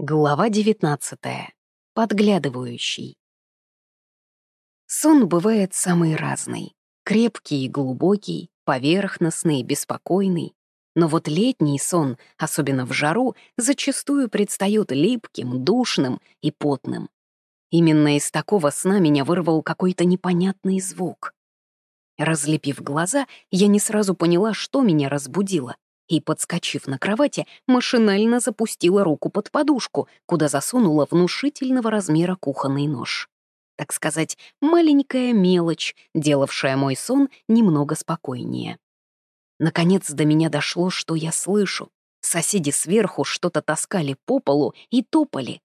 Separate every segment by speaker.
Speaker 1: Глава 19. Подглядывающий. Сон бывает самый разный. Крепкий и глубокий, поверхностный и беспокойный. Но вот летний сон, особенно в жару, зачастую предстает липким, душным и потным. Именно из такого сна меня вырвал какой-то непонятный звук. Разлепив глаза, я не сразу поняла, что меня разбудило и, подскочив на кровати, машинально запустила руку под подушку, куда засунула внушительного размера кухонный нож. Так сказать, маленькая мелочь, делавшая мой сон немного спокойнее. Наконец до меня дошло, что я слышу. Соседи сверху что-то таскали по полу и топали.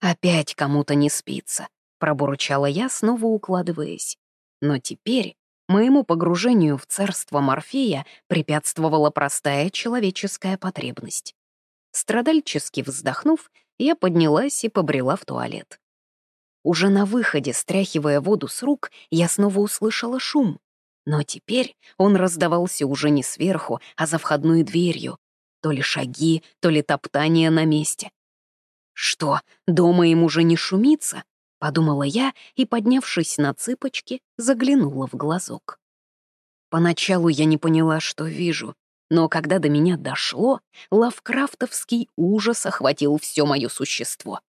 Speaker 1: «Опять кому-то не спится», — пробурчала я, снова укладываясь. Но теперь Моему погружению в царство Морфея препятствовала простая человеческая потребность. Страдальчески вздохнув, я поднялась и побрела в туалет. Уже на выходе, стряхивая воду с рук, я снова услышала шум. Но теперь он раздавался уже не сверху, а за входной дверью. То ли шаги, то ли топтание на месте. Что, дома им уже не шумится? — подумала я и, поднявшись на цыпочки, заглянула в глазок. Поначалу я не поняла, что вижу, но когда до меня дошло, лавкрафтовский ужас охватил все мое существо.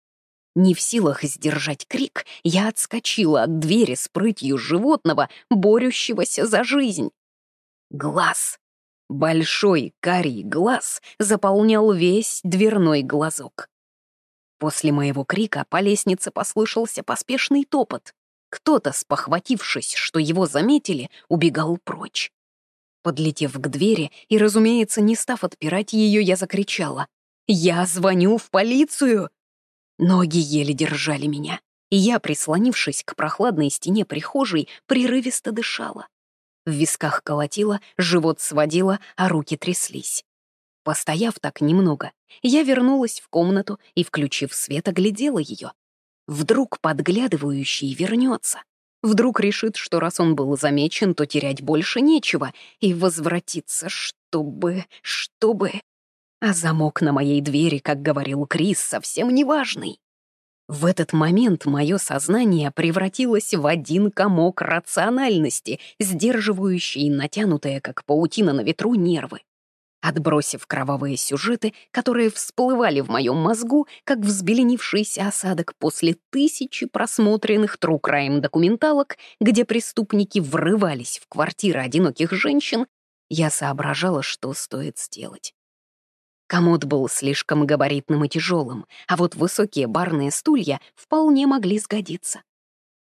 Speaker 1: Не в силах сдержать крик, я отскочила от двери с прытью животного, борющегося за жизнь. Глаз. Большой карий глаз заполнял весь дверной глазок. После моего крика по лестнице послышался поспешный топот. Кто-то, спохватившись, что его заметили, убегал прочь. Подлетев к двери и, разумеется, не став отпирать ее, я закричала. «Я звоню в полицию!» Ноги еле держали меня, и я, прислонившись к прохладной стене прихожей, прерывисто дышала. В висках колотило, живот сводило, а руки тряслись. Постояв так немного, я вернулась в комнату и, включив свет, оглядела ее. Вдруг подглядывающий вернется. Вдруг решит, что раз он был замечен, то терять больше нечего, и возвратиться, чтобы... чтобы... А замок на моей двери, как говорил Крис, совсем неважный. В этот момент мое сознание превратилось в один комок рациональности, сдерживающий натянутые, как паутина на ветру, нервы. Отбросив кровавые сюжеты, которые всплывали в моем мозгу, как взбеленившийся осадок после тысячи просмотренных true crime документалок, где преступники врывались в квартиры одиноких женщин, я соображала, что стоит сделать. Комод был слишком габаритным и тяжелым, а вот высокие барные стулья вполне могли сгодиться.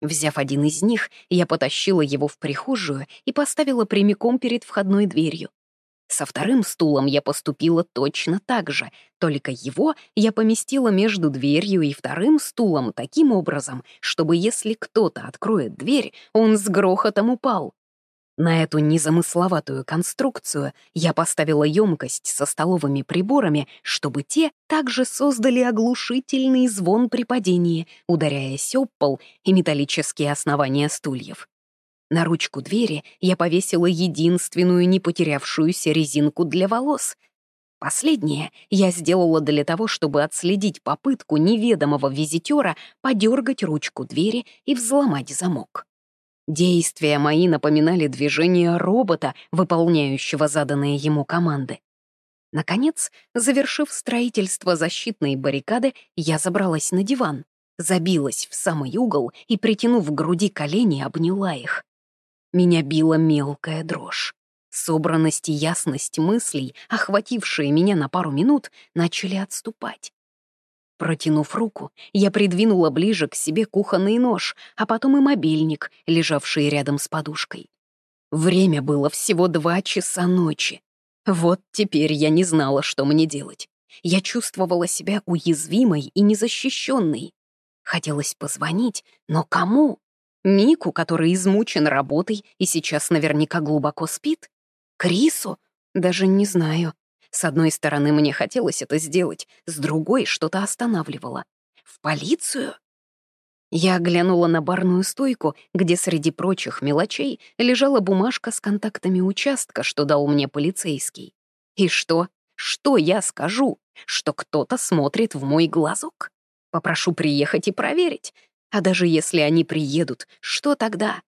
Speaker 1: Взяв один из них, я потащила его в прихожую и поставила прямиком перед входной дверью. Со вторым стулом я поступила точно так же, только его я поместила между дверью и вторым стулом таким образом, чтобы если кто-то откроет дверь, он с грохотом упал. На эту незамысловатую конструкцию я поставила емкость со столовыми приборами, чтобы те также создали оглушительный звон при падении, ударяясь об пол и металлические основания стульев. На ручку двери я повесила единственную не потерявшуюся резинку для волос. Последнее я сделала для того, чтобы отследить попытку неведомого визитера подергать ручку двери и взломать замок. Действия мои напоминали движение робота, выполняющего заданные ему команды. Наконец, завершив строительство защитной баррикады, я забралась на диван, забилась в самый угол и, притянув к груди колени, обняла их. Меня била мелкая дрожь. Собранность и ясность мыслей, охватившие меня на пару минут, начали отступать. Протянув руку, я придвинула ближе к себе кухонный нож, а потом и мобильник, лежавший рядом с подушкой. Время было всего два часа ночи. Вот теперь я не знала, что мне делать. Я чувствовала себя уязвимой и незащищенной. Хотелось позвонить, но кому? Мику, который измучен работой и сейчас наверняка глубоко спит? Крису? Даже не знаю. С одной стороны, мне хотелось это сделать, с другой что-то останавливало. В полицию? Я оглянула на барную стойку, где среди прочих мелочей лежала бумажка с контактами участка, что дал мне полицейский. И что? Что я скажу? что кто-то смотрит в мой глазок. Попрошу приехать и проверить. А даже если они приедут, что тогда?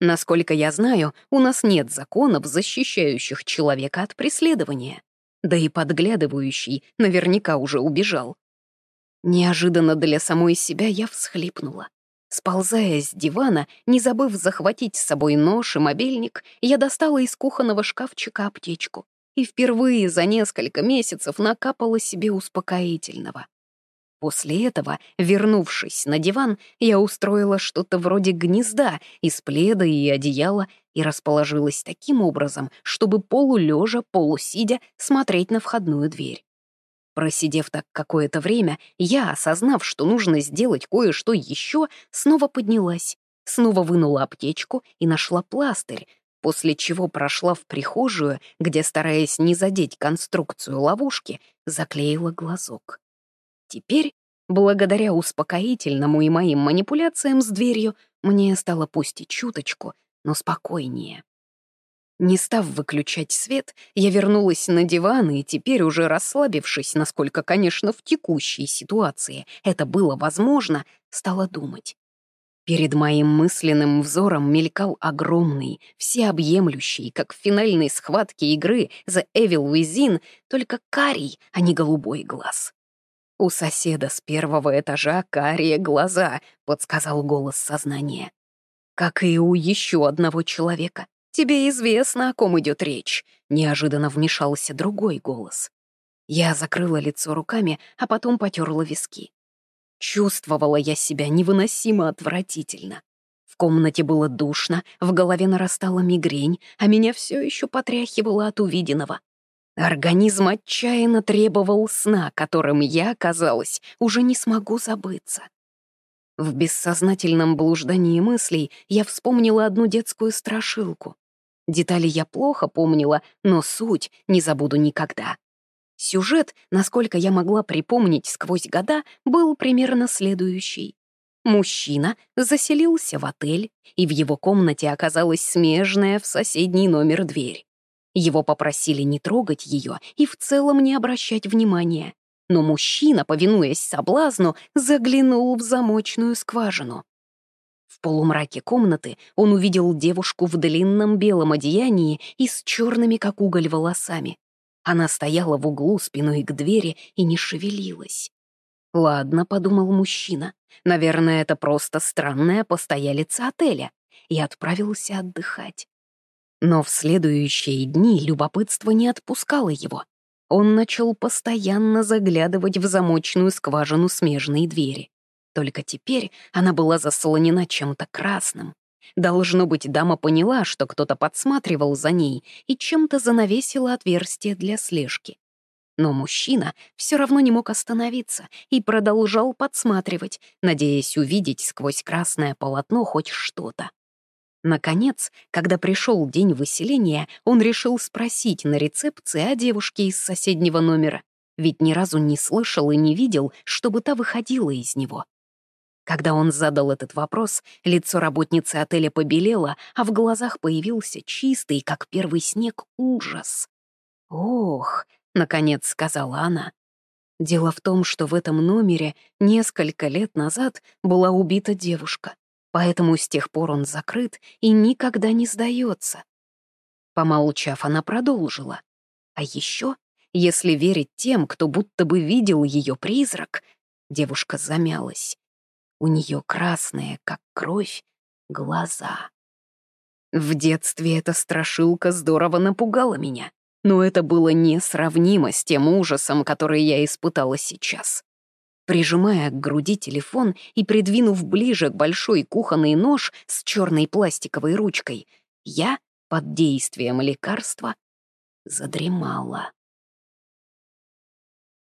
Speaker 1: Насколько я знаю, у нас нет законов, защищающих человека от преследования. Да и подглядывающий наверняка уже убежал. Неожиданно для самой себя я всхлипнула. Сползая с дивана, не забыв захватить с собой нож и мобильник, я достала из кухонного шкафчика аптечку и впервые за несколько месяцев накапала себе успокоительного. После этого, вернувшись на диван, я устроила что-то вроде гнезда из пледа и одеяла и расположилась таким образом, чтобы полулежа, полусидя смотреть на входную дверь. Просидев так какое-то время, я, осознав, что нужно сделать кое-что еще, снова поднялась, снова вынула аптечку и нашла пластырь, после чего прошла в прихожую, где, стараясь не задеть конструкцию ловушки, заклеила глазок. Теперь, благодаря успокоительному и моим манипуляциям с дверью, мне стало пусть и чуточку, но спокойнее. Не став выключать свет, я вернулась на диван и теперь уже расслабившись, насколько, конечно, в текущей ситуации это было возможно, стала думать. Перед моим мысленным взором мелькал огромный, всеобъемлющий, как в финальной схватке игры The Evil Within, только карий, а не голубой глаз. «У соседа с первого этажа карие глаза», — подсказал голос сознания. «Как и у еще одного человека. Тебе известно, о ком идет речь», — неожиданно вмешался другой голос. Я закрыла лицо руками, а потом потерла виски. Чувствовала я себя невыносимо отвратительно. В комнате было душно, в голове нарастала мигрень, а меня все еще потряхивало от увиденного. Организм отчаянно требовал сна, которым я, казалось, уже не смогу забыться. В бессознательном блуждании мыслей я вспомнила одну детскую страшилку. Детали я плохо помнила, но суть не забуду никогда. Сюжет, насколько я могла припомнить сквозь года, был примерно следующий. Мужчина заселился в отель, и в его комнате оказалась смежная в соседний номер дверь. Его попросили не трогать ее и в целом не обращать внимания. Но мужчина, повинуясь соблазну, заглянул в замочную скважину. В полумраке комнаты он увидел девушку в длинном белом одеянии и с черными, как уголь, волосами. Она стояла в углу спиной к двери и не шевелилась. «Ладно», — подумал мужчина, — «наверное, это просто странная постоялица отеля», и отправился отдыхать. Но в следующие дни любопытство не отпускало его. Он начал постоянно заглядывать в замочную скважину смежной двери. Только теперь она была заслонена чем-то красным. Должно быть, дама поняла, что кто-то подсматривал за ней и чем-то занавесила отверстие для слежки. Но мужчина все равно не мог остановиться и продолжал подсматривать, надеясь увидеть сквозь красное полотно хоть что-то. Наконец, когда пришел день выселения, он решил спросить на рецепции о девушке из соседнего номера, ведь ни разу не слышал и не видел, чтобы та выходила из него. Когда он задал этот вопрос, лицо работницы отеля побелело, а в глазах появился чистый, как первый снег, ужас. «Ох», — наконец сказала она. Дело в том, что в этом номере несколько лет назад была убита девушка поэтому с тех пор он закрыт и никогда не сдается. Помолчав, она продолжила. А еще, если верить тем, кто будто бы видел ее призрак, девушка замялась. У нее красные, как кровь, глаза. В детстве эта страшилка здорово напугала меня, но это было несравнимо с тем ужасом, который я испытала сейчас. Прижимая к груди телефон и придвинув ближе к большой кухонный нож с черной пластиковой ручкой, я, под действием лекарства, задремала.